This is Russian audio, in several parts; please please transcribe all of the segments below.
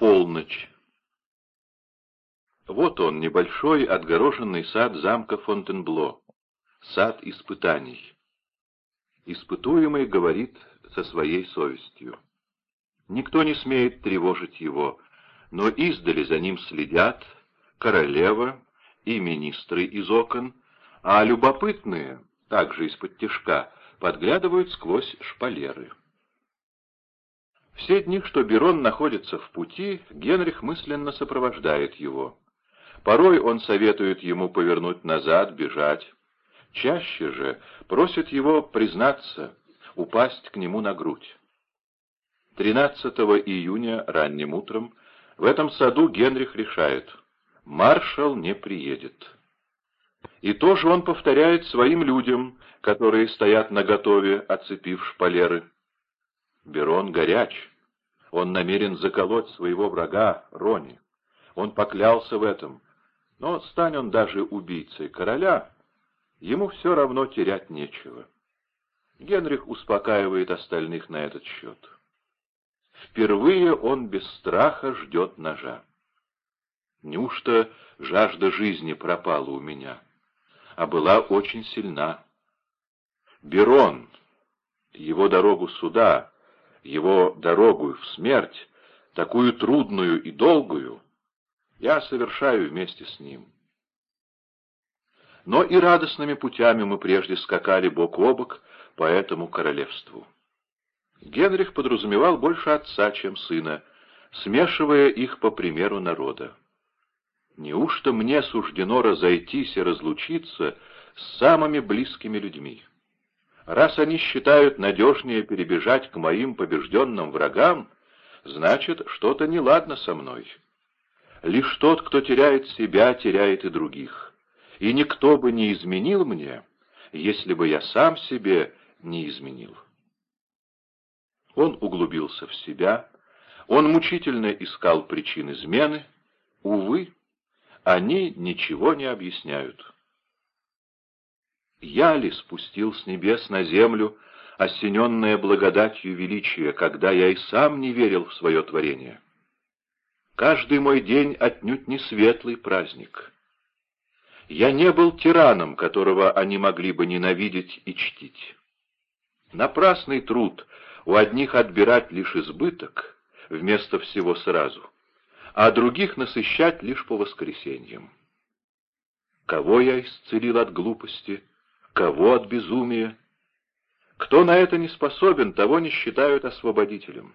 Полночь. Вот он, небольшой отгороженный сад замка Фонтенбло. Сад испытаний. Испытуемый говорит со своей совестью. Никто не смеет тревожить его, но издали за ним следят королева и министры из окон, а любопытные, также из-под тишка, подглядывают сквозь шпалеры. Все дни, что Берон находится в пути, Генрих мысленно сопровождает его. Порой он советует ему повернуть назад, бежать. Чаще же просит его признаться, упасть к нему на грудь. 13 июня ранним утром в этом саду Генрих решает, маршал не приедет. И то же он повторяет своим людям, которые стоят наготове, оцепив шпалеры. Берон горяч. Он намерен заколоть своего врага, Рони. Он поклялся в этом. Но стань он даже убийцей короля, ему все равно терять нечего. Генрих успокаивает остальных на этот счет. Впервые он без страха ждет ножа. Неужто жажда жизни пропала у меня, а была очень сильна? Берон, его дорогу сюда, его дорогу в смерть, такую трудную и долгую, я совершаю вместе с ним. Но и радостными путями мы прежде скакали бок о бок по этому королевству. Генрих подразумевал больше отца, чем сына, смешивая их по примеру народа. Неужто мне суждено разойтись и разлучиться с самыми близкими людьми? Раз они считают надежнее перебежать к моим побежденным врагам, значит, что-то неладно со мной. Лишь тот, кто теряет себя, теряет и других. И никто бы не изменил мне, если бы я сам себе не изменил. Он углубился в себя, он мучительно искал причин измены. Увы, они ничего не объясняют. Я ли спустил с небес на землю, осененная благодатью величия, когда я и сам не верил в свое творение? Каждый мой день отнюдь не светлый праздник. Я не был тираном, которого они могли бы ненавидеть и чтить. Напрасный труд у одних отбирать лишь избыток, вместо всего сразу, а других насыщать лишь по воскресеньям. Кого я исцелил от глупости, кого от безумия? Кто на это не способен, того не считают освободителем.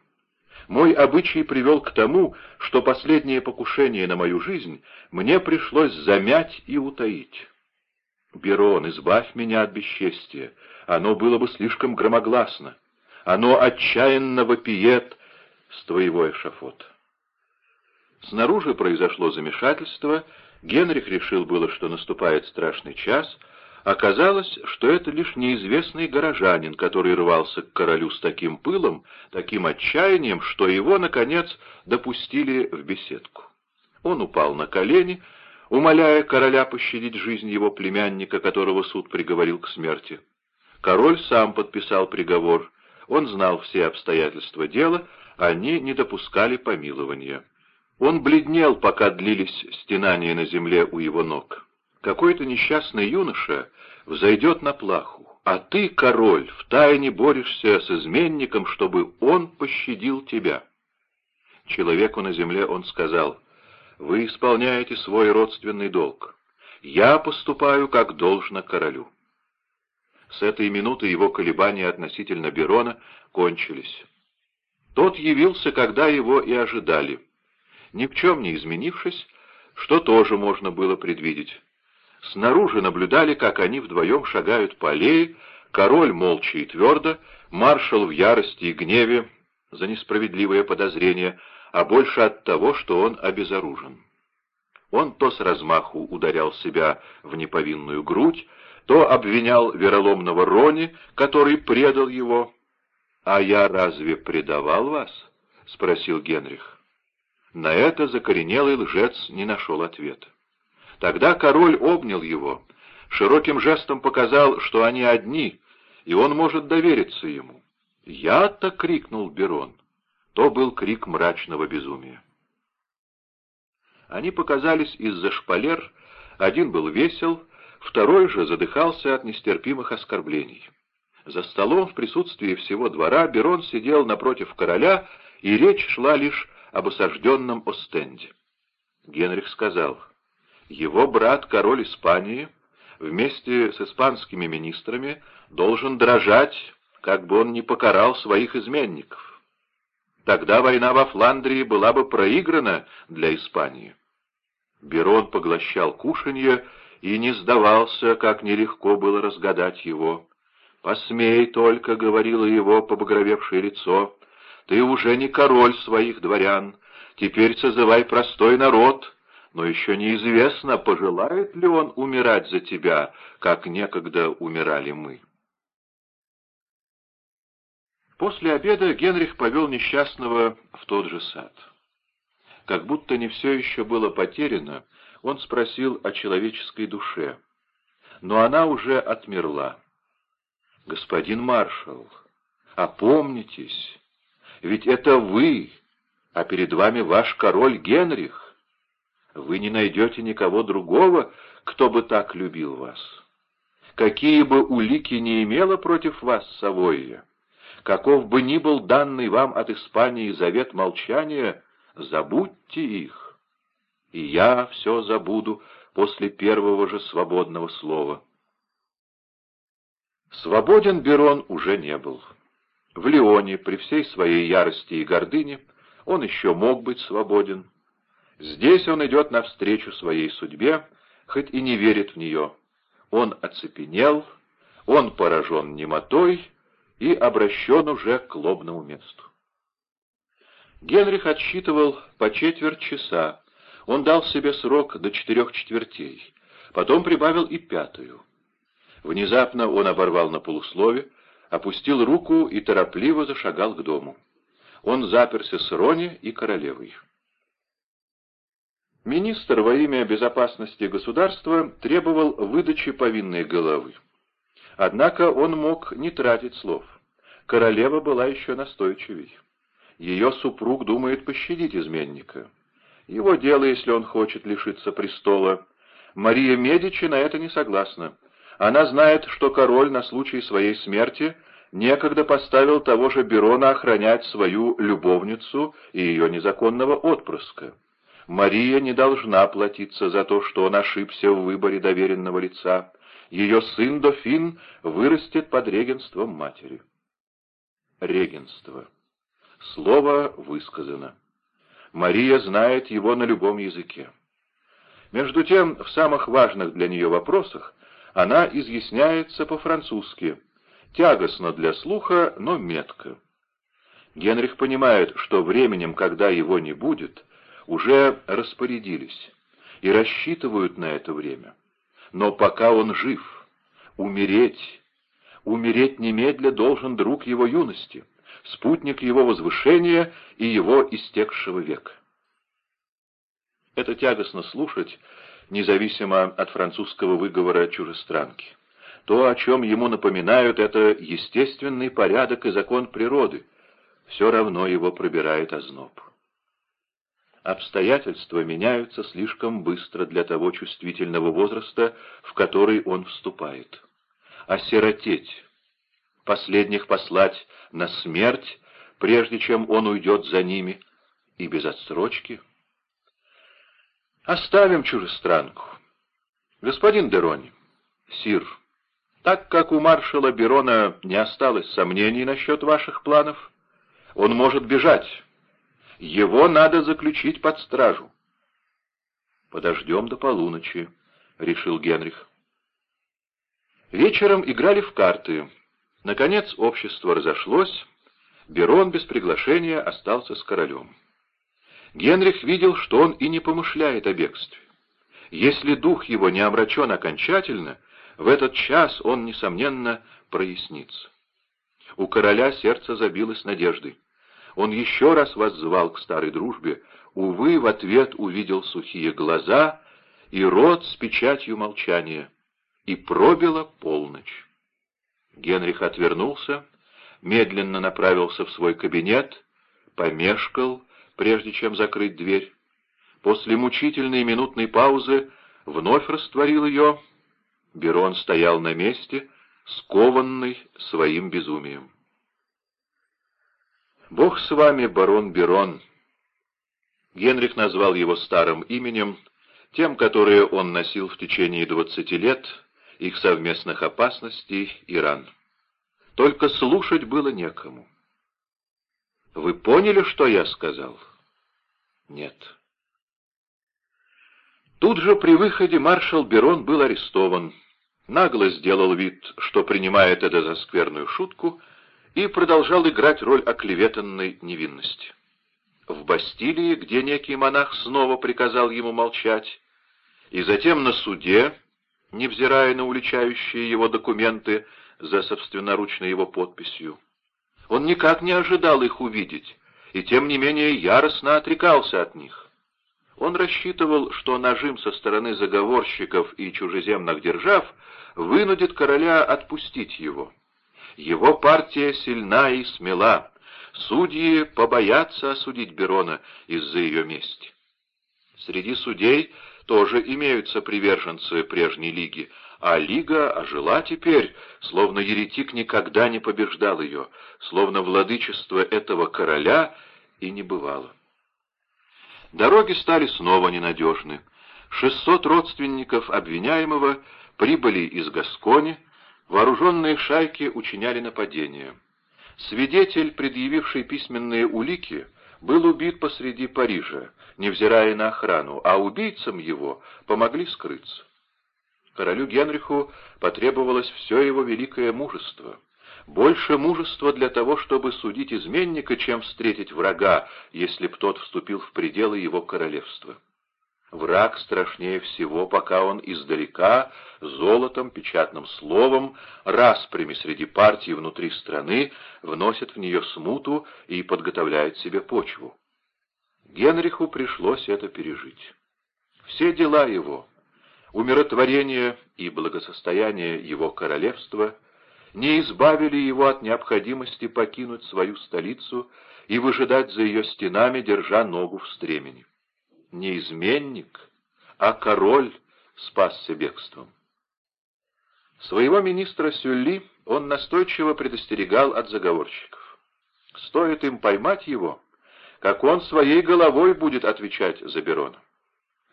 Мой обычай привел к тому, что последнее покушение на мою жизнь мне пришлось замять и утаить. Берон, избавь меня от бесчестия, оно было бы слишком громогласно. Оно отчаянно вопиет с твоего эшафота. Снаружи произошло замешательство, Генрих решил было, что наступает страшный час — Оказалось, что это лишь неизвестный горожанин, который рвался к королю с таким пылом, таким отчаянием, что его, наконец, допустили в беседку. Он упал на колени, умоляя короля пощадить жизнь его племянника, которого суд приговорил к смерти. Король сам подписал приговор. Он знал все обстоятельства дела, они не допускали помилования. Он бледнел, пока длились стенания на земле у его ног. Какой-то несчастный юноша взойдет на плаху, а ты, король, втайне борешься с изменником, чтобы он пощадил тебя. Человеку на земле он сказал, «Вы исполняете свой родственный долг. Я поступаю, как должно королю». С этой минуты его колебания относительно Берона кончились. Тот явился, когда его и ожидали. Ни в чем не изменившись, что тоже можно было предвидеть. Снаружи наблюдали, как они вдвоем шагают по аллее, король молча и твердо, маршал в ярости и гневе за несправедливое подозрение, а больше от того, что он обезоружен. Он то с размаху ударял себя в неповинную грудь, то обвинял вероломного Рони, который предал его. «А я разве предавал вас?» — спросил Генрих. На это закоренелый лжец не нашел ответа. Тогда король обнял его, широким жестом показал, что они одни, и он может довериться ему. «Я-то!» — крикнул Берон. То был крик мрачного безумия. Они показались из-за шпалер, один был весел, второй же задыхался от нестерпимых оскорблений. За столом в присутствии всего двора Берон сидел напротив короля, и речь шла лишь об осажденном Остенде. Генрих сказал, его брат, король Испании, вместе с испанскими министрами, должен дрожать, как бы он не покарал своих изменников. Тогда война во Фландрии была бы проиграна для Испании. Берон поглощал кушанье и не сдавался, как нелегко было разгадать его. «Посмей только», — говорило его побагровевшее лицо, — «ты уже не король своих дворян, теперь созывай простой народ, но еще неизвестно, пожелает ли он умирать за тебя, как некогда умирали мы». После обеда Генрих повел несчастного в тот же сад. Как будто не все еще было потеряно, он спросил о человеческой душе. Но она уже отмерла. «Господин маршал, опомнитесь, ведь это вы, а перед вами ваш король Генрих. Вы не найдете никого другого, кто бы так любил вас. Какие бы улики не имела против вас Савойя, каков бы ни был данный вам от Испании завет молчания, забудьте их, и я все забуду после первого же свободного слова. Свободен Берон уже не был. В Лионе, при всей своей ярости и гордыне, он еще мог быть свободен. Здесь он идет навстречу своей судьбе, хоть и не верит в нее. Он оцепенел, он поражен немотой и обращен уже к лобному месту. Генрих отсчитывал по четверть часа. Он дал себе срок до четырех четвертей. Потом прибавил и пятую. Внезапно он оборвал на полуслове, опустил руку и торопливо зашагал к дому. Он заперся с Рони и королевой. Министр во имя безопасности государства требовал выдачи повинной головы. Однако он мог не тратить слов. Королева была еще настойчивей. Ее супруг думает пощадить изменника. Его дело, если он хочет лишиться престола. Мария Медичи на это не согласна. Она знает, что король на случай своей смерти некогда поставил того же Берона охранять свою любовницу и ее незаконного отпрыска. Мария не должна платиться за то, что он ошибся в выборе доверенного лица. Ее сын Дофин вырастет под регенством матери. Регенство. Слово высказано. Мария знает его на любом языке. Между тем, в самых важных для нее вопросах она изъясняется по-французски, тягостно для слуха, но метко. Генрих понимает, что временем, когда его не будет, уже распорядились и рассчитывают на это время. Но пока он жив, умереть, умереть немедля должен друг его юности — спутник его возвышения и его истекшего века. Это тягостно слушать, независимо от французского выговора чужестранки. То, о чем ему напоминают, это естественный порядок и закон природы. Все равно его пробирает озноб. Обстоятельства меняются слишком быстро для того чувствительного возраста, в который он вступает. Осиротеть, последних послать на смерть, прежде чем он уйдет за ними, и без отсрочки. Оставим чужестранку. Господин Дерони, сир, так как у маршала Берона не осталось сомнений насчет ваших планов, он может бежать. Его надо заключить под стражу. «Подождем до полуночи», — решил Генрих. Вечером играли в карты — Наконец общество разошлось, Берон без приглашения остался с королем. Генрих видел, что он и не помышляет о бегстве. Если дух его не омрачен окончательно, в этот час он, несомненно, прояснится. У короля сердце забилось надеждой. Он еще раз воззвал к старой дружбе, увы, в ответ увидел сухие глаза и рот с печатью молчания, и пробила полночь. Генрих отвернулся, медленно направился в свой кабинет, помешкал, прежде чем закрыть дверь. после мучительной минутной паузы вновь растворил ее. Берон стоял на месте, скованный своим безумием. «Бог с вами, барон Берон!» Генрих назвал его старым именем, тем, которое он носил в течение двадцати лет, их совместных опасностей и ран. Только слушать было некому. «Вы поняли, что я сказал?» «Нет». Тут же при выходе маршал Берон был арестован, нагло сделал вид, что принимает это за скверную шутку, и продолжал играть роль оклеветанной невинности. В Бастилии, где некий монах снова приказал ему молчать, и затем на суде, невзирая на уличающие его документы за собственноручной его подписью. Он никак не ожидал их увидеть, и тем не менее яростно отрекался от них. Он рассчитывал, что нажим со стороны заговорщиков и чужеземных держав вынудит короля отпустить его. Его партия сильна и смела. Судьи побоятся осудить Берона из-за ее мести. Среди судей тоже имеются приверженцы прежней лиги, а лига ожила теперь, словно еретик никогда не побеждал ее, словно владычество этого короля и не бывало. Дороги стали снова ненадежны. Шестьсот родственников обвиняемого прибыли из Гаскони, вооруженные шайки учиняли нападение. Свидетель, предъявивший письменные улики, был убит посреди Парижа, невзирая на охрану, а убийцам его помогли скрыться. Королю Генриху потребовалось все его великое мужество. Больше мужества для того, чтобы судить изменника, чем встретить врага, если б тот вступил в пределы его королевства. Враг страшнее всего, пока он издалека, золотом, печатным словом, распрями среди партий внутри страны, вносит в нее смуту и подготовляет себе почву. Генриху пришлось это пережить. Все дела его, умиротворение и благосостояние его королевства не избавили его от необходимости покинуть свою столицу и выжидать за ее стенами, держа ногу в стремени не изменник, а король спасся бегством. Своего министра Сюлли он настойчиво предостерегал от заговорщиков. Стоит им поймать его, как он своей головой будет отвечать за Берона.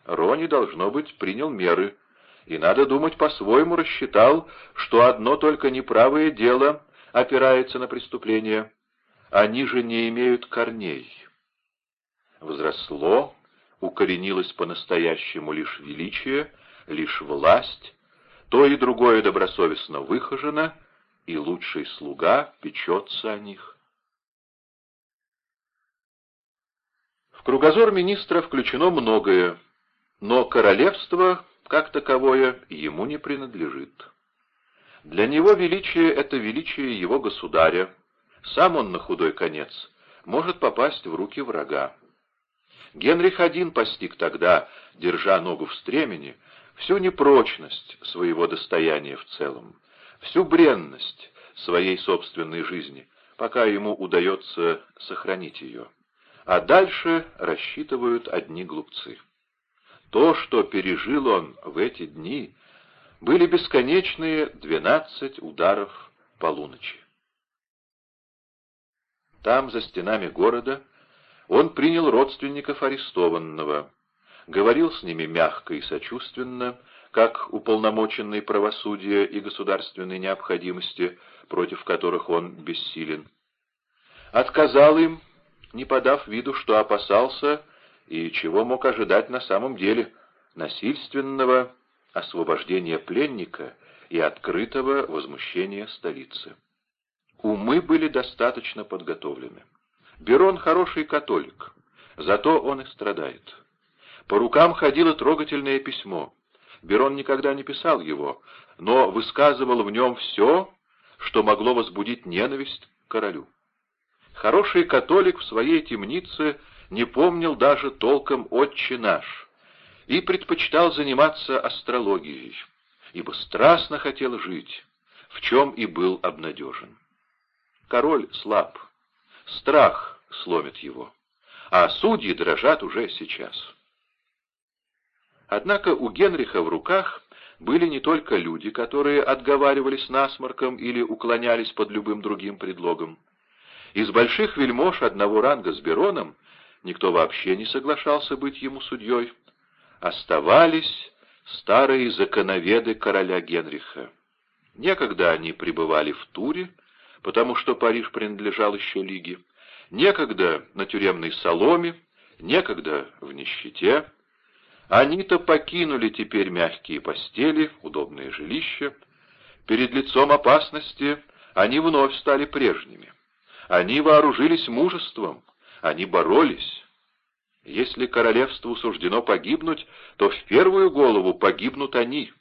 Рони, должно быть, принял меры, и, надо думать, по-своему рассчитал, что одно только неправое дело опирается на преступление, они же не имеют корней. Возросло укоренилось по-настоящему лишь величие, лишь власть, то и другое добросовестно выхожено, и лучший слуга печется о них. В кругозор министра включено многое, но королевство, как таковое, ему не принадлежит. Для него величие — это величие его государя, сам он на худой конец может попасть в руки врага. Генрих один постиг тогда, держа ногу в стремени, всю непрочность своего достояния в целом, всю бренность своей собственной жизни, пока ему удается сохранить ее. А дальше рассчитывают одни глупцы. То, что пережил он в эти дни, были бесконечные двенадцать ударов полуночи. Там, за стенами города, он принял родственников арестованного, говорил с ними мягко и сочувственно, как уполномоченный правосудия и государственной необходимости, против которых он бессилен. Отказал им, не подав виду, что опасался и чего мог ожидать на самом деле, насильственного освобождения пленника и открытого возмущения столицы. Умы были достаточно подготовлены. Берон хороший католик, зато он и страдает. По рукам ходило трогательное письмо. Берон никогда не писал его, но высказывал в нем все, что могло возбудить ненависть к королю. Хороший католик в своей темнице не помнил даже толком «Отче наш» и предпочитал заниматься астрологией, ибо страстно хотел жить, в чем и был обнадежен. Король слаб, страх сломит его. А судьи дрожат уже сейчас. Однако у Генриха в руках были не только люди, которые отговаривались насморком или уклонялись под любым другим предлогом. Из больших вельмож одного ранга с Бероном никто вообще не соглашался быть ему судьей. Оставались старые законоведы короля Генриха. Некогда они пребывали в Туре, потому что Париж принадлежал еще Лиге, некогда на тюремной соломе, некогда в нищете. Они-то покинули теперь мягкие постели, удобные жилища. Перед лицом опасности они вновь стали прежними. Они вооружились мужеством, они боролись. Если королевству суждено погибнуть, то в первую голову погибнут они.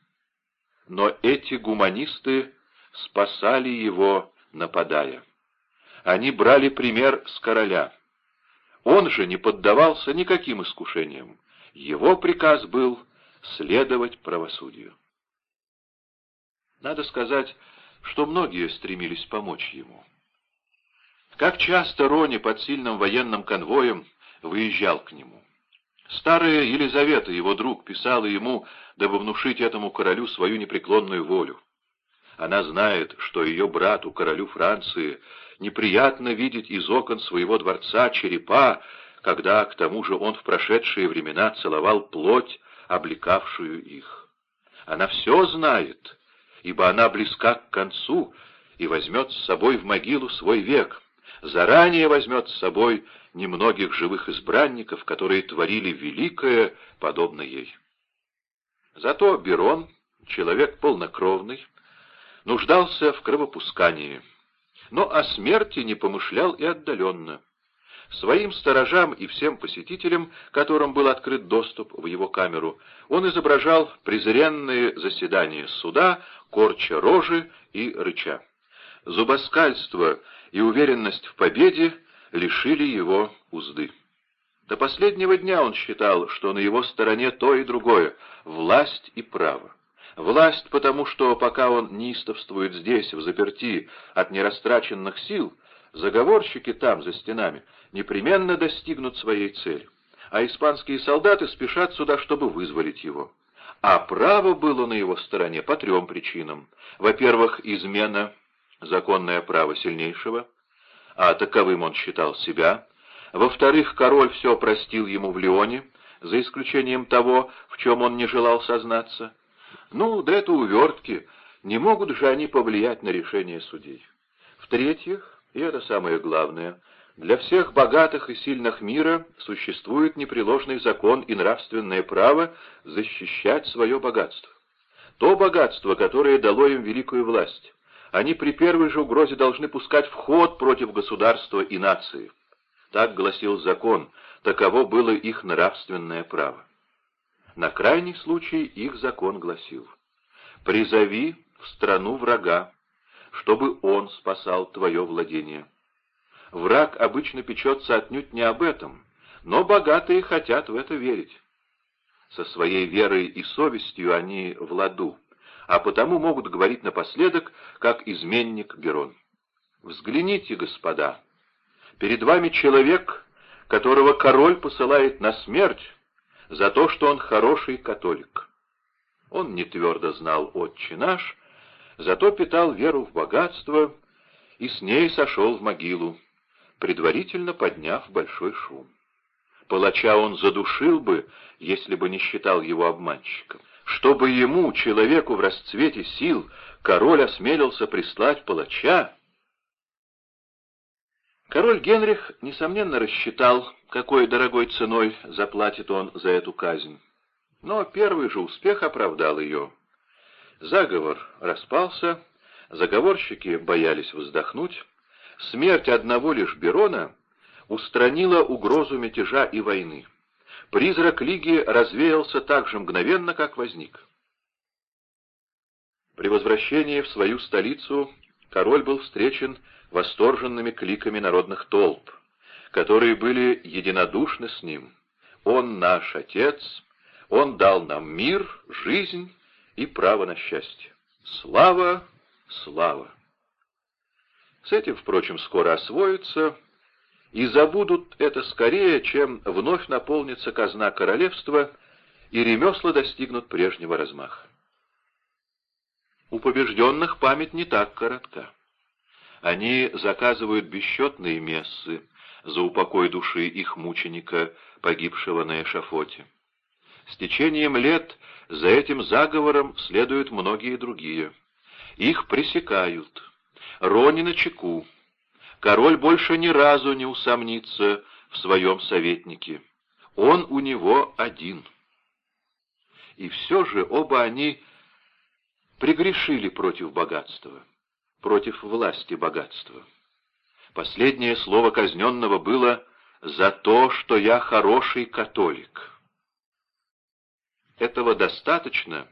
Но эти гуманисты спасали его, нападая. Они брали пример с короля. Он же не поддавался никаким искушениям. Его приказ был следовать правосудию. Надо сказать, что многие стремились помочь ему. Как часто Рони под сильным военным конвоем выезжал к нему. Старая Елизавета, его друг, писала ему, дабы внушить этому королю свою непреклонную волю. Она знает, что ее брату, королю Франции, неприятно видеть из окон своего дворца черепа, когда, к тому же, он в прошедшие времена целовал плоть, облекавшую их. Она все знает, ибо она близка к концу и возьмет с собой в могилу свой век, заранее возьмет с собой немногих живых избранников, которые творили великое, подобно ей. Зато Берон, человек полнокровный, нуждался в кровопускании, но о смерти не помышлял и отдаленно. Своим сторожам и всем посетителям, которым был открыт доступ в его камеру, он изображал презренные заседания суда, корча рожи и рыча. Зубоскальство и уверенность в победе лишили его узды. До последнего дня он считал, что на его стороне то и другое — власть и право. Власть, потому что пока он неистовствует здесь, в заперти, от нерастраченных сил, заговорщики там, за стенами, непременно достигнут своей цели, а испанские солдаты спешат сюда, чтобы вызволить его. А право было на его стороне по трем причинам. Во-первых, измена, законное право сильнейшего, а таковым он считал себя. Во-вторых, король все простил ему в Лионе, за исключением того, в чем он не желал сознаться. Ну, да это увертки, не могут же они повлиять на решение судей. В-третьих, и это самое главное, для всех богатых и сильных мира существует непреложный закон и нравственное право защищать свое богатство. То богатство, которое дало им великую власть, они при первой же угрозе должны пускать в ход против государства и нации. Так гласил закон, таково было их нравственное право. На крайний случай их закон гласил «Призови в страну врага, чтобы он спасал твое владение». Враг обычно печется отнюдь не об этом, но богатые хотят в это верить. Со своей верой и совестью они в ладу, а потому могут говорить напоследок, как изменник Берон. «Взгляните, господа, перед вами человек, которого король посылает на смерть, за то, что он хороший католик. Он не твердо знал «Отче наш», зато питал веру в богатство и с ней сошел в могилу, предварительно подняв большой шум. Палача он задушил бы, если бы не считал его обманщиком. Чтобы ему, человеку в расцвете сил, король осмелился прислать палача, Король Генрих, несомненно, рассчитал, какой дорогой ценой заплатит он за эту казнь. Но первый же успех оправдал ее. Заговор распался, заговорщики боялись вздохнуть. Смерть одного лишь Берона устранила угрозу мятежа и войны. Призрак Лиги развеялся так же мгновенно, как возник. При возвращении в свою столицу король был встречен восторженными кликами народных толп, которые были единодушны с ним. Он наш Отец, Он дал нам мир, жизнь и право на счастье. Слава, слава! С этим, впрочем, скоро освоятся и забудут это скорее, чем вновь наполнится казна королевства и ремесла достигнут прежнего размаха. У побежденных память не так коротка. Они заказывают бесчетные мессы за упокой души их мученика, погибшего на эшафоте. С течением лет за этим заговором следуют многие другие. Их пресекают. Рони на чеку. Король больше ни разу не усомнится в своем советнике. Он у него один. И все же оба они пригрешили против богатства, против власти богатства. Последнее слово казненного было «за то, что я хороший католик». Этого достаточно,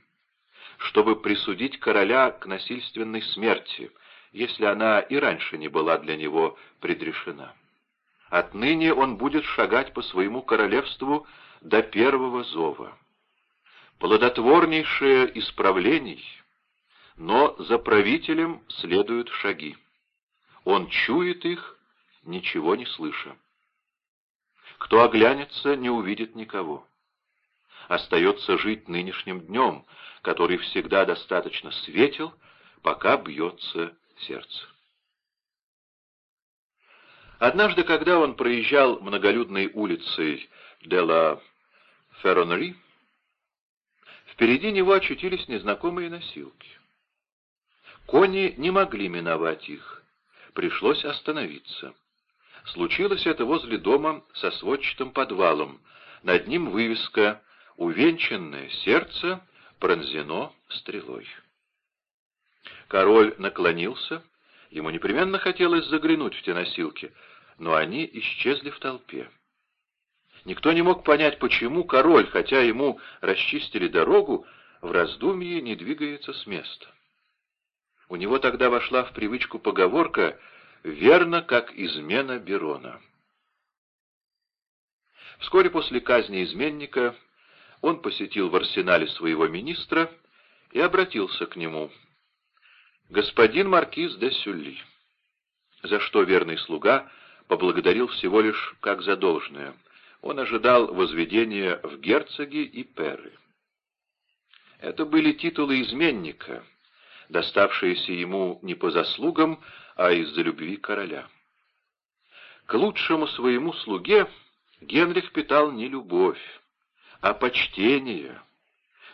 чтобы присудить короля к насильственной смерти, если она и раньше не была для него предрешена. Отныне он будет шагать по своему королевству до первого зова. Плодотворнейшее исправлений, но за правителем следуют шаги. Он чует их, ничего не слыша. Кто оглянется, не увидит никого. Остается жить нынешним днем, который всегда достаточно светел, пока бьется сердце. Однажды, когда он проезжал многолюдной улицей де ла Ферронери, впереди него очутились незнакомые носилки. Кони не могли миновать их, пришлось остановиться. Случилось это возле дома со сводчатым подвалом, над ним вывеска «Увенчанное сердце пронзено стрелой». Король наклонился, ему непременно хотелось заглянуть в те носилки, но они исчезли в толпе. Никто не мог понять, почему король, хотя ему расчистили дорогу, в раздумье не двигается с места. У него тогда вошла в привычку поговорка «верно, как измена Берона». Вскоре после казни изменника он посетил в арсенале своего министра и обратился к нему. «Господин маркиз де Сюлли», за что верный слуга поблагодарил всего лишь как за. Он ожидал возведения в герцоги и перы. Это были титулы изменника, доставшиеся ему не по заслугам, а из-за любви короля. К лучшему своему слуге Генрих питал не любовь, а почтение,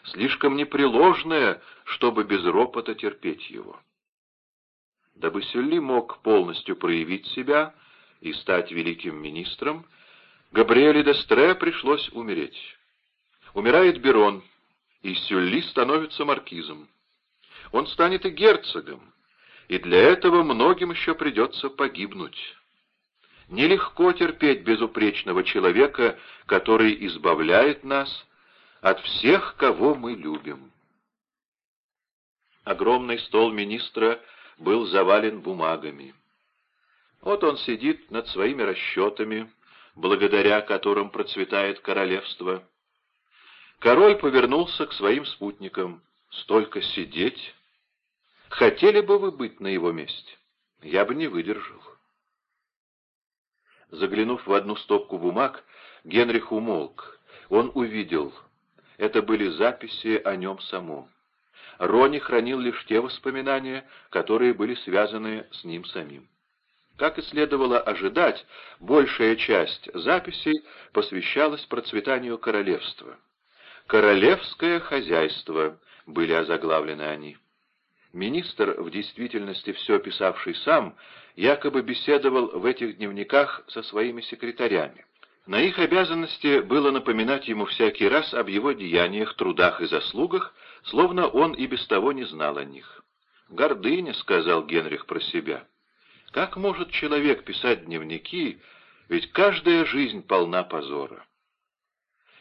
слишком непреложное, чтобы без ропота терпеть его. Дабы Сюлли мог полностью проявить себя, и стать великим министром, Габриэле Дестре пришлось умереть. Умирает Берон, и Сюлли становится маркизом. Он станет и герцогом, и для этого многим еще придется погибнуть. Нелегко терпеть безупречного человека, который избавляет нас от всех, кого мы любим. Огромный стол министра был завален бумагами. Вот он сидит над своими расчетами, благодаря которым процветает королевство. Король повернулся к своим спутникам. «Столько сидеть? Хотели бы вы быть на его месте? Я бы не выдержал». Заглянув в одну стопку бумаг, Генрих умолк. Он увидел. Это были записи о нем самом. Рони хранил лишь те воспоминания, которые были связаны с ним самим. Как и следовало ожидать, большая часть записей посвящалась процветанию королевства. «Королевское хозяйство» были озаглавлены они. Министр, в действительности все писавший сам, якобы беседовал в этих дневниках со своими секретарями. На их обязанности было напоминать ему всякий раз об его деяниях, трудах и заслугах, словно он и без того не знал о них. «Гордыня», — сказал Генрих про себя, — как может человек писать дневники, ведь каждая жизнь полна позора?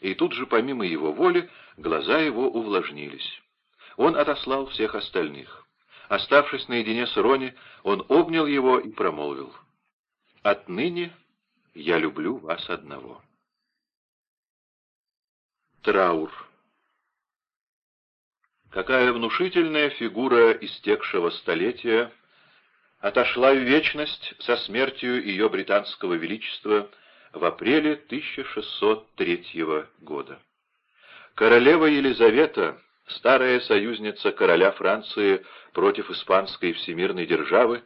И тут же, помимо его воли, глаза его увлажнились. Он отослал всех остальных. Оставшись наедине с Рони, он обнял его и промолвил. «Отныне я люблю вас одного». Траур Какая внушительная фигура истекшего столетия отошла в вечность со смертью ее британского величества в апреле 1603 года. Королева Елизавета, старая союзница короля Франции против испанской всемирной державы,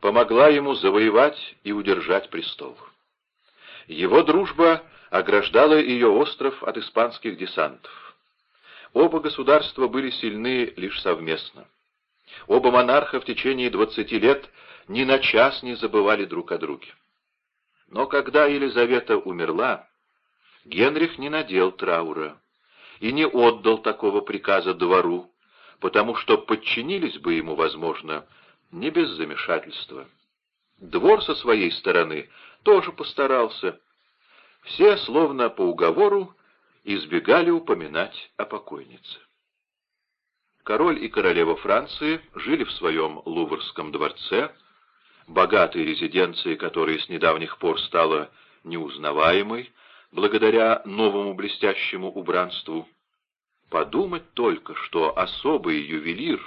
помогла ему завоевать и удержать престол. Его дружба ограждала ее остров от испанских десантов. Оба государства были сильны лишь совместно. Оба монарха в течение двадцати лет ни на час не забывали друг о друге. Но когда Елизавета умерла, Генрих не надел траура и не отдал такого приказа двору, потому что подчинились бы ему, возможно, не без замешательства. Двор со своей стороны тоже постарался. Все, словно по уговору, избегали упоминать о покойнице. Король и королева Франции жили в своем Луврском дворце, богатой резиденции, которая с недавних пор стала неузнаваемой, благодаря новому блестящему убранству. Подумать только, что особый ювелир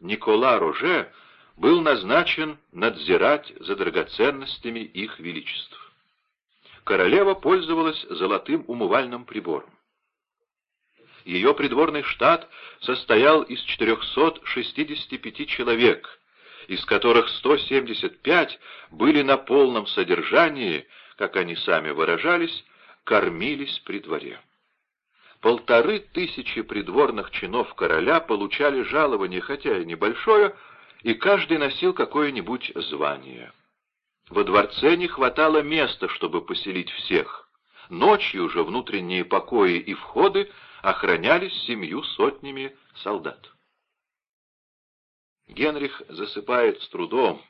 Никола Роже был назначен надзирать за драгоценностями их величеств. Королева пользовалась золотым умывальным прибором. Ее придворный штат состоял из 465 человек, из которых 175 были на полном содержании, как они сами выражались, кормились при дворе. Полторы тысячи придворных чинов короля получали жалование, хотя и небольшое, и каждый носил какое-нибудь звание. Во дворце не хватало места, чтобы поселить всех. Ночью же внутренние покои и входы охранялись семью сотнями солдат. Генрих засыпает с трудом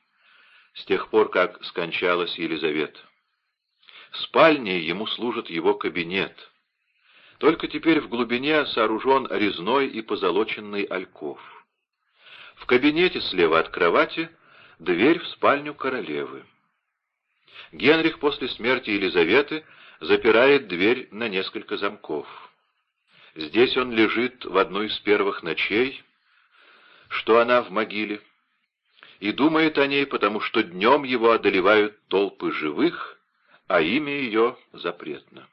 с тех пор, как скончалась Елизавета. Спальней ему служит его кабинет. Только теперь в глубине сооружен резной и позолоченный альков. В кабинете слева от кровати дверь в спальню королевы. Генрих после смерти Елизаветы запирает дверь на несколько замков. Здесь он лежит в одну из первых ночей, что она в могиле, и думает о ней, потому что днем его одолевают толпы живых, а имя ее запретно.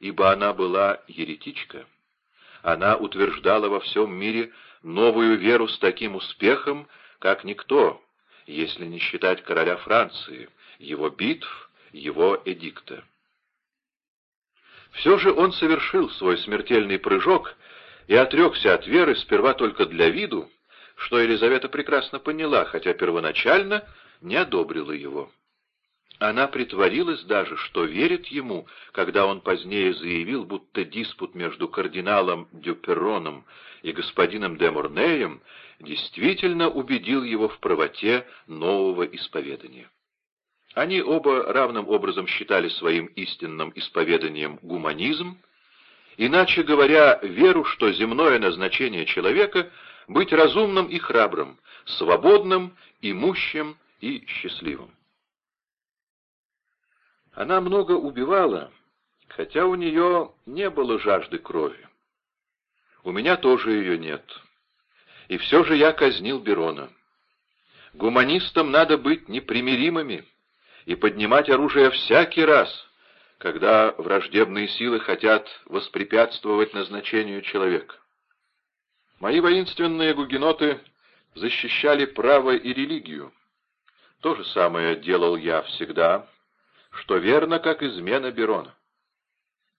Ибо она была еретичка. Она утверждала во всем мире новую веру с таким успехом, как никто, если не считать короля Франции, его битв, его эдикта. Все же он совершил свой смертельный прыжок и отрекся от веры сперва только для виду, что Елизавета прекрасно поняла, хотя первоначально не одобрила его. Она притворилась даже, что верит ему, когда он позднее заявил, будто диспут между кардиналом Дюперроном и господином де Мурнеем действительно убедил его в правоте нового исповедания. Они оба равным образом считали своим истинным исповеданием гуманизм, иначе говоря, веру, что земное назначение человека — быть разумным и храбрым, свободным, имущим и счастливым. Она много убивала, хотя у нее не было жажды крови. У меня тоже ее нет. И все же я казнил Берона. Гуманистам надо быть непримиримыми и поднимать оружие всякий раз, когда враждебные силы хотят воспрепятствовать назначению человека. Мои воинственные гугеноты защищали право и религию. То же самое делал я всегда, что верно, как измена Берона.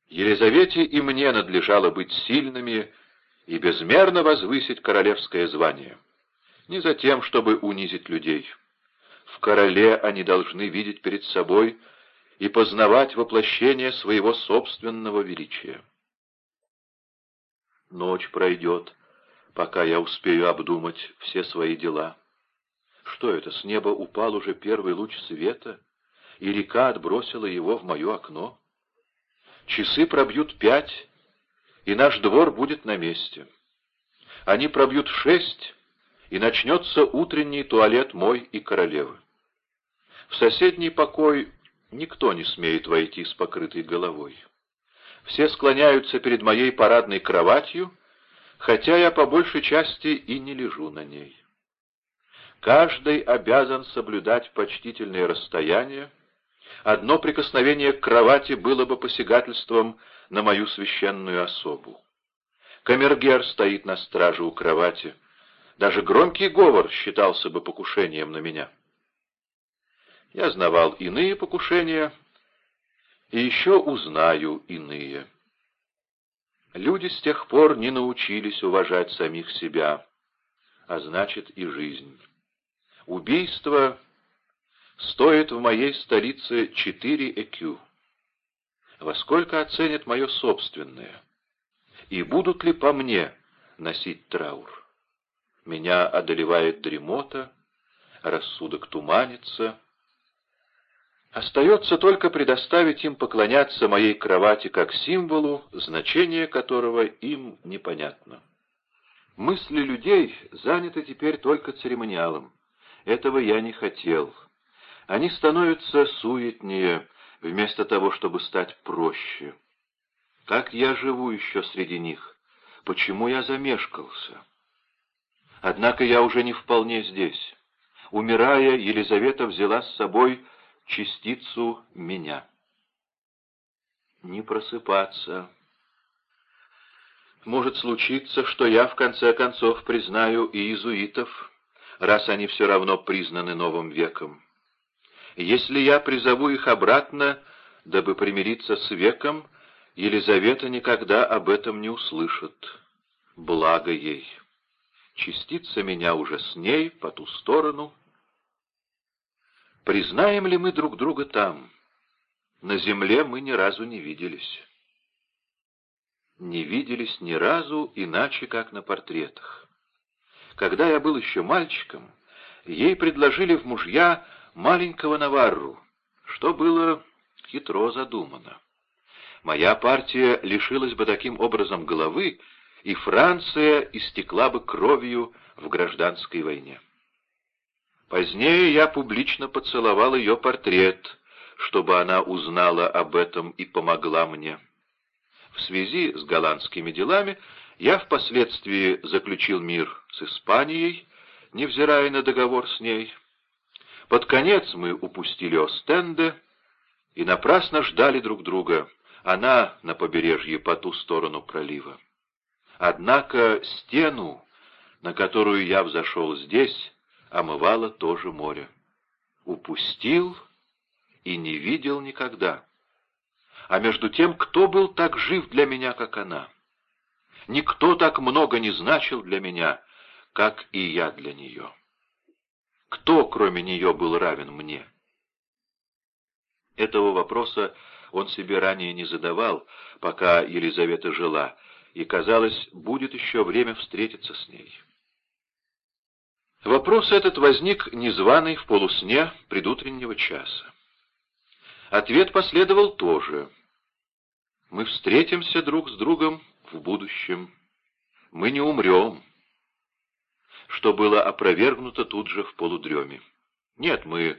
Елизавете и мне надлежало быть сильными и безмерно возвысить королевское звание. Не за тем, чтобы унизить людей. В короле они должны видеть перед собой и познавать воплощение своего собственного величия. Ночь пройдет, пока я успею обдумать все свои дела. Что это, с неба упал уже первый луч света? И река отбросила его в мое окно. Часы пробьют пять, и наш двор будет на месте. Они пробьют шесть, и начнется утренний туалет мой и королевы. В соседний покой никто не смеет войти с покрытой головой. Все склоняются перед моей парадной кроватью, хотя я по большей части и не лежу на ней. Каждый обязан соблюдать почтительное расстояние, Одно прикосновение к кровати было бы посягательством на мою священную особу. Камергер стоит на страже у кровати. Даже громкий говор считался бы покушением на меня. Я знавал иные покушения, и еще узнаю иные. Люди с тех пор не научились уважать самих себя, а значит и жизнь. Убийство стоит в моей столице четыре экю. Во сколько оценят мое собственное? И будут ли по мне носить траур? Меня одолевает дремота, рассудок туманится, Остается только предоставить им поклоняться моей кровати как символу, значение которого им непонятно. Мысли людей заняты теперь только церемониалом. Этого я не хотел. Они становятся суетнее, вместо того, чтобы стать проще. Как я живу еще среди них? Почему я замешкался? Однако я уже не вполне здесь. Умирая, Елизавета взяла с собой частицу меня. Не просыпаться. Может случиться, что я в конце концов признаю и иезуитов, раз они все равно признаны новым веком. Если я призову их обратно, дабы примириться с веком, Елизавета никогда об этом не услышит. Благо ей. Частица меня уже с ней, по ту сторону — Признаем ли мы друг друга там? На земле мы ни разу не виделись. Не виделись ни разу иначе, как на портретах. Когда я был еще мальчиком, ей предложили в мужья маленького Наварру, что было хитро задумано. Моя партия лишилась бы таким образом головы, и Франция истекла бы кровью в гражданской войне. Позднее я публично поцеловал ее портрет, чтобы она узнала об этом и помогла мне. В связи с голландскими делами я впоследствии заключил мир с Испанией, невзирая на договор с ней. Под конец мы упустили Остенде и напрасно ждали друг друга, она на побережье по ту сторону пролива. Однако стену, на которую я взошел здесь, омывало тоже море. Упустил и не видел никогда. А между тем, кто был так жив для меня, как она? Никто так много не значил для меня, как и я для нее. Кто, кроме нее, был равен мне? Этого вопроса он себе ранее не задавал, пока Елизавета жила, и, казалось, будет еще время встретиться с ней. Вопрос этот возник незваный в полусне предутреннего часа. Ответ последовал тоже. Мы встретимся друг с другом в будущем. Мы не умрем. Что было опровергнуто тут же в полудреме. Нет, мы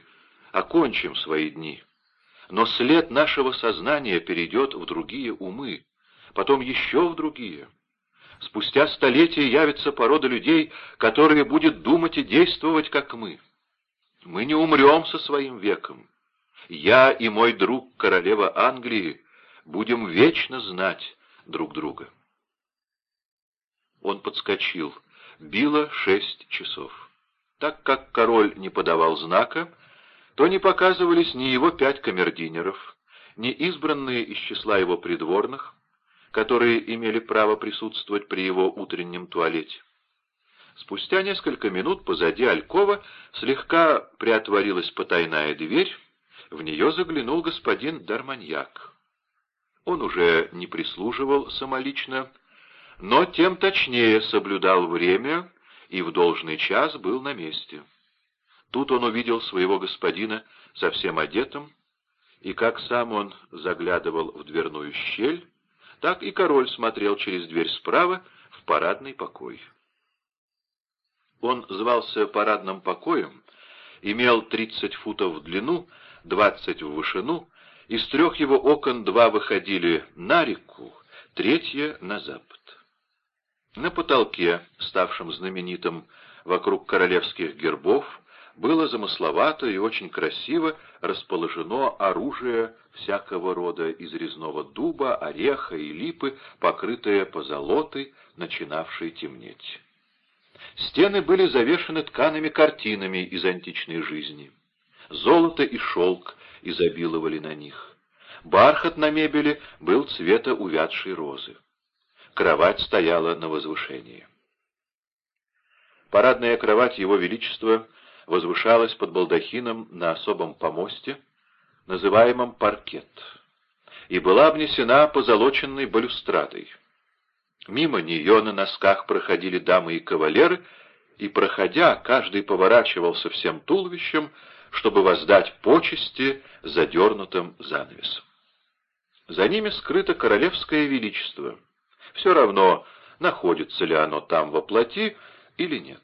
окончим свои дни. Но след нашего сознания перейдет в другие умы, потом еще в другие. Спустя столетия явится порода людей, которые будет думать и действовать, как мы. Мы не умрем со своим веком. Я и мой друг, королева Англии, будем вечно знать друг друга. Он подскочил. Било шесть часов. Так как король не подавал знака, то не показывались ни его пять камердинеров, ни избранные из числа его придворных, которые имели право присутствовать при его утреннем туалете. Спустя несколько минут позади Алькова слегка приотворилась потайная дверь, в нее заглянул господин Дарманьяк. Он уже не прислуживал самолично, но тем точнее соблюдал время и в должный час был на месте. Тут он увидел своего господина совсем одетым, и как сам он заглядывал в дверную щель, так и король смотрел через дверь справа в парадный покой. Он звался парадным покоем, имел 30 футов в длину, 20 в вышину, из трех его окон два выходили на реку, третье — на запад. На потолке, ставшем знаменитым вокруг королевских гербов, было замысловато и очень красиво расположено оружие всякого рода из резного дуба, ореха и липы, покрытое позолотой, начинавшей темнеть. Стены были завешаны ткаными картинами из античной жизни. Золото и шелк изобиловали на них. Бархат на мебели был цвета увядшей розы. Кровать стояла на возвышении. Парадная кровать Его Величества возвышалась под балдахином на особом помосте, называемом паркет, и была обнесена позолоченной балюстрадой. Мимо нее на носках проходили дамы и кавалеры, и, проходя, каждый поворачивался всем туловищем, чтобы воздать почести задернутым занавесом. За ними скрыто королевское величество. Все равно, находится ли оно там во плоти или нет.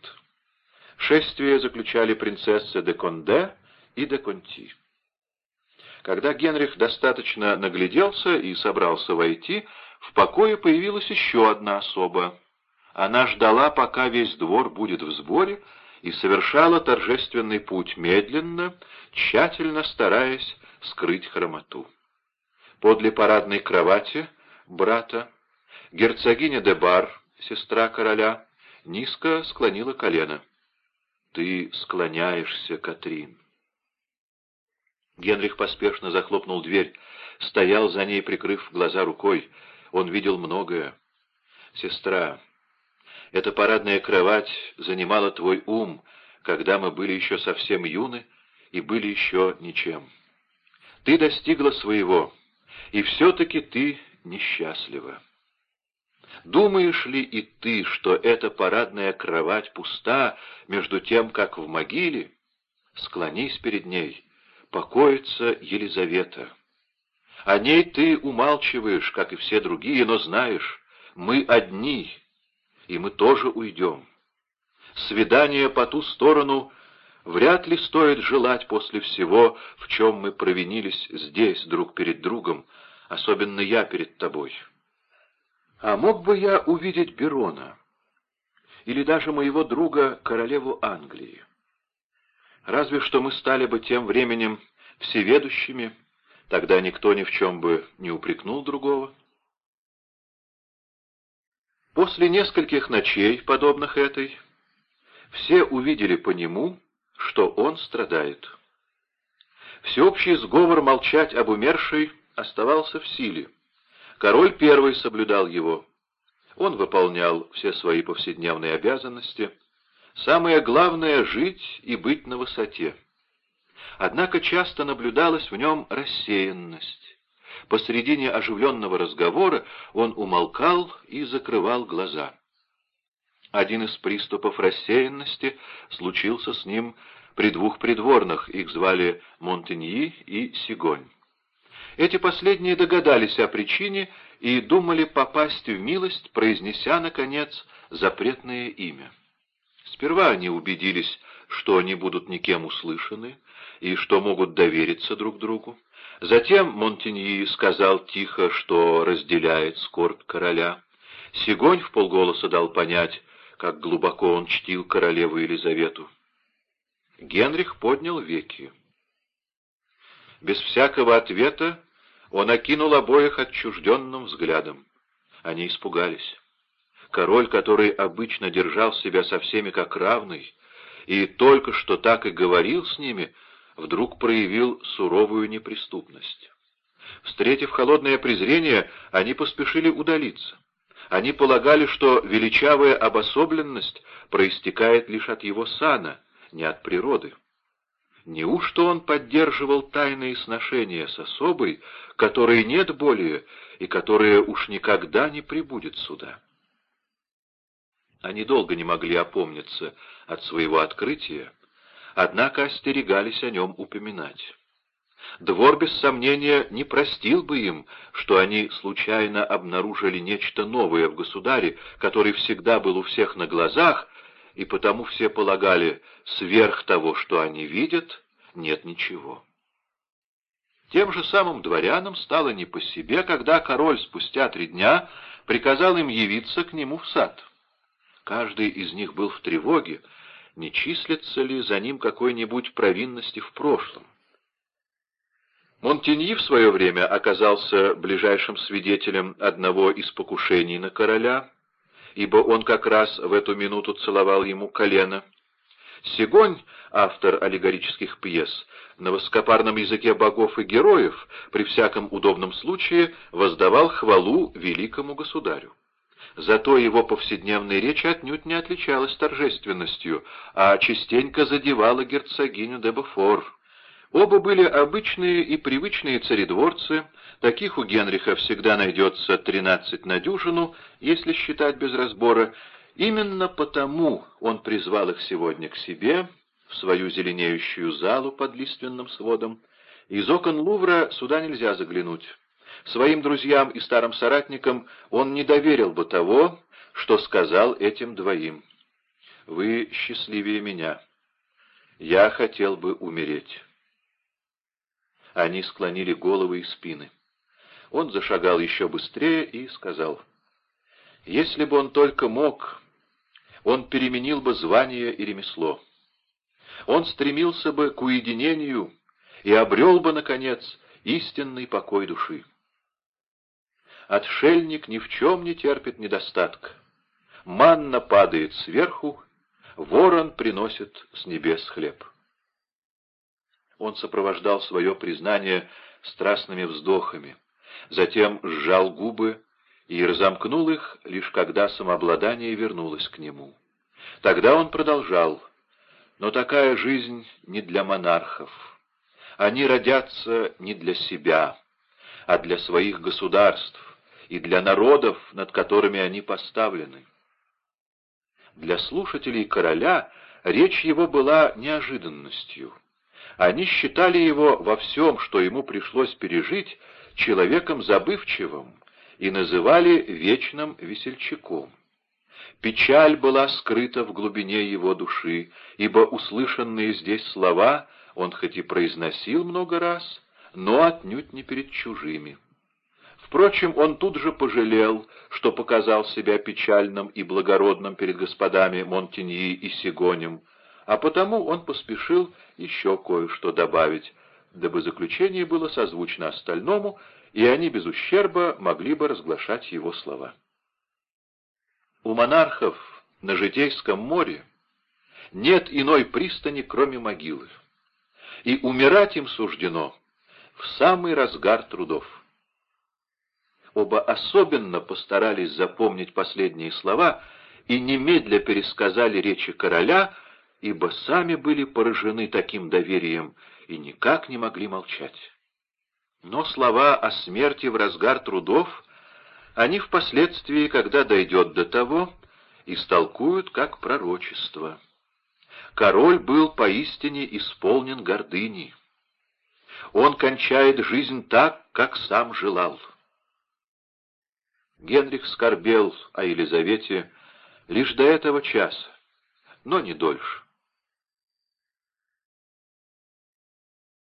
Шествие заключали принцессы де Конде и де Конти. Когда Генрих достаточно нагляделся и собрался войти, в покое появилась еще одна особа. Она ждала, пока весь двор будет в сборе, и совершала торжественный путь медленно, тщательно стараясь скрыть хромоту. Подле парадной кровати брата герцогиня де Бар, сестра короля, низко склонила колено. «Ты склоняешься, Катрин». Генрих поспешно захлопнул дверь, стоял за ней, прикрыв глаза рукой. Он видел многое. «Сестра, эта парадная кровать занимала твой ум, когда мы были еще совсем юны и были еще ничем. Ты достигла своего, и все-таки ты несчастлива. Думаешь ли и ты, что эта парадная кровать пуста, между тем, как в могиле? Склонись перед ней, покоится Елизавета». О ней ты умалчиваешь, как и все другие, но знаешь, мы одни, и мы тоже уйдем. Свидание по ту сторону вряд ли стоит желать после всего, в чем мы провинились здесь друг перед другом, особенно я перед тобой. А мог бы я увидеть Берона или даже моего друга, королеву Англии? Разве что мы стали бы тем временем всеведущими, Тогда никто ни в чем бы не упрекнул другого. После нескольких ночей, подобных этой, все увидели по нему, что он страдает. Всеобщий сговор молчать об умершей оставался в силе. Король первый соблюдал его. Он выполнял все свои повседневные обязанности. Самое главное — жить и быть на высоте. Однако часто наблюдалась в нем рассеянность. Посредине оживленного разговора он умолкал и закрывал глаза. Один из приступов рассеянности случился с ним при двух придворных, их звали Монтеньи и Сигонь. Эти последние догадались о причине и думали попасть в милость, произнеся, наконец, запретное имя. Сперва они убедились, что они будут никем услышаны, и что могут довериться друг другу. Затем Монтеньи сказал тихо, что разделяет скорбь короля. Сигонь в полголоса дал понять, как глубоко он чтил королеву Елизавету. Генрих поднял веки. Без всякого ответа он окинул обоих отчужденным взглядом. Они испугались. Король, который обычно держал себя со всеми как равный, и только что так и говорил с ними, вдруг проявил суровую неприступность. Встретив холодное презрение, они поспешили удалиться. Они полагали, что величавая обособленность проистекает лишь от его сана, не от природы. Неужто он поддерживал тайные сношения с особой, которой нет более и которая уж никогда не прибудет сюда? Они долго не могли опомниться от своего открытия, однако остерегались о нем упоминать. Двор, без сомнения, не простил бы им, что они случайно обнаружили нечто новое в государе, который всегда был у всех на глазах, и потому все полагали, сверх того, что они видят, нет ничего. Тем же самым дворянам стало не по себе, когда король спустя три дня приказал им явиться к нему в сад. Каждый из них был в тревоге, не числится ли за ним какой-нибудь провинности в прошлом. Монтеньи в свое время оказался ближайшим свидетелем одного из покушений на короля, ибо он как раз в эту минуту целовал ему колено. Сигонь, автор аллегорических пьес, на воскопарном языке богов и героев при всяком удобном случае воздавал хвалу великому государю. Зато его повседневная речь отнюдь не отличалась торжественностью, а частенько задевала герцогиню де. Оба были обычные и привычные царедворцы, таких у Генриха всегда найдется тринадцать на дюжину, если считать без разбора, Именно потому он призвал их сегодня к себе, в свою зеленеющую залу под лиственным сводом. Из окон Лувра сюда нельзя заглянуть. Своим друзьям и старым соратникам он не доверил бы того, что сказал этим двоим. «Вы счастливее меня. Я хотел бы умереть». Они склонили головы и спины. Он зашагал еще быстрее и сказал, «Если бы он только мог, он переменил бы звание и ремесло. Он стремился бы к уединению и обрел бы, наконец, истинный покой души. Отшельник ни в чем не терпит недостатка. Манна падает сверху, ворон приносит с небес хлеб. Он сопровождал свое признание страстными вздохами, затем сжал губы и разомкнул их, лишь когда самообладание вернулось к нему. Тогда он продолжал, «Но такая жизнь не для монархов. Они родятся не для себя, а для своих государств и для народов, над которыми они поставлены». Для слушателей короля речь его была неожиданностью. Они считали его во всем, что ему пришлось пережить, человеком забывчивым, и называли вечным весельчаком. Печаль была скрыта в глубине его души, ибо услышанные здесь слова он хоть и произносил много раз, но отнюдь не перед чужими. Впрочем, он тут же пожалел, что показал себя печальным и благородным перед господами Монтеньи и Сигонем, а потому он поспешил еще кое-что добавить, дабы заключение было созвучно остальному, и они без ущерба могли бы разглашать его слова. У монархов на Житейском море нет иной пристани, кроме могилы, и умирать им суждено в самый разгар трудов. Оба особенно постарались запомнить последние слова и немедля пересказали речи короля, ибо сами были поражены таким доверием и никак не могли молчать. Но слова о смерти в разгар трудов они впоследствии, когда дойдет до того, истолкуют как пророчество. Король был поистине исполнен гордыни. Он кончает жизнь так, как сам желал. Генрих скорбел о Елизавете лишь до этого часа, но не дольше.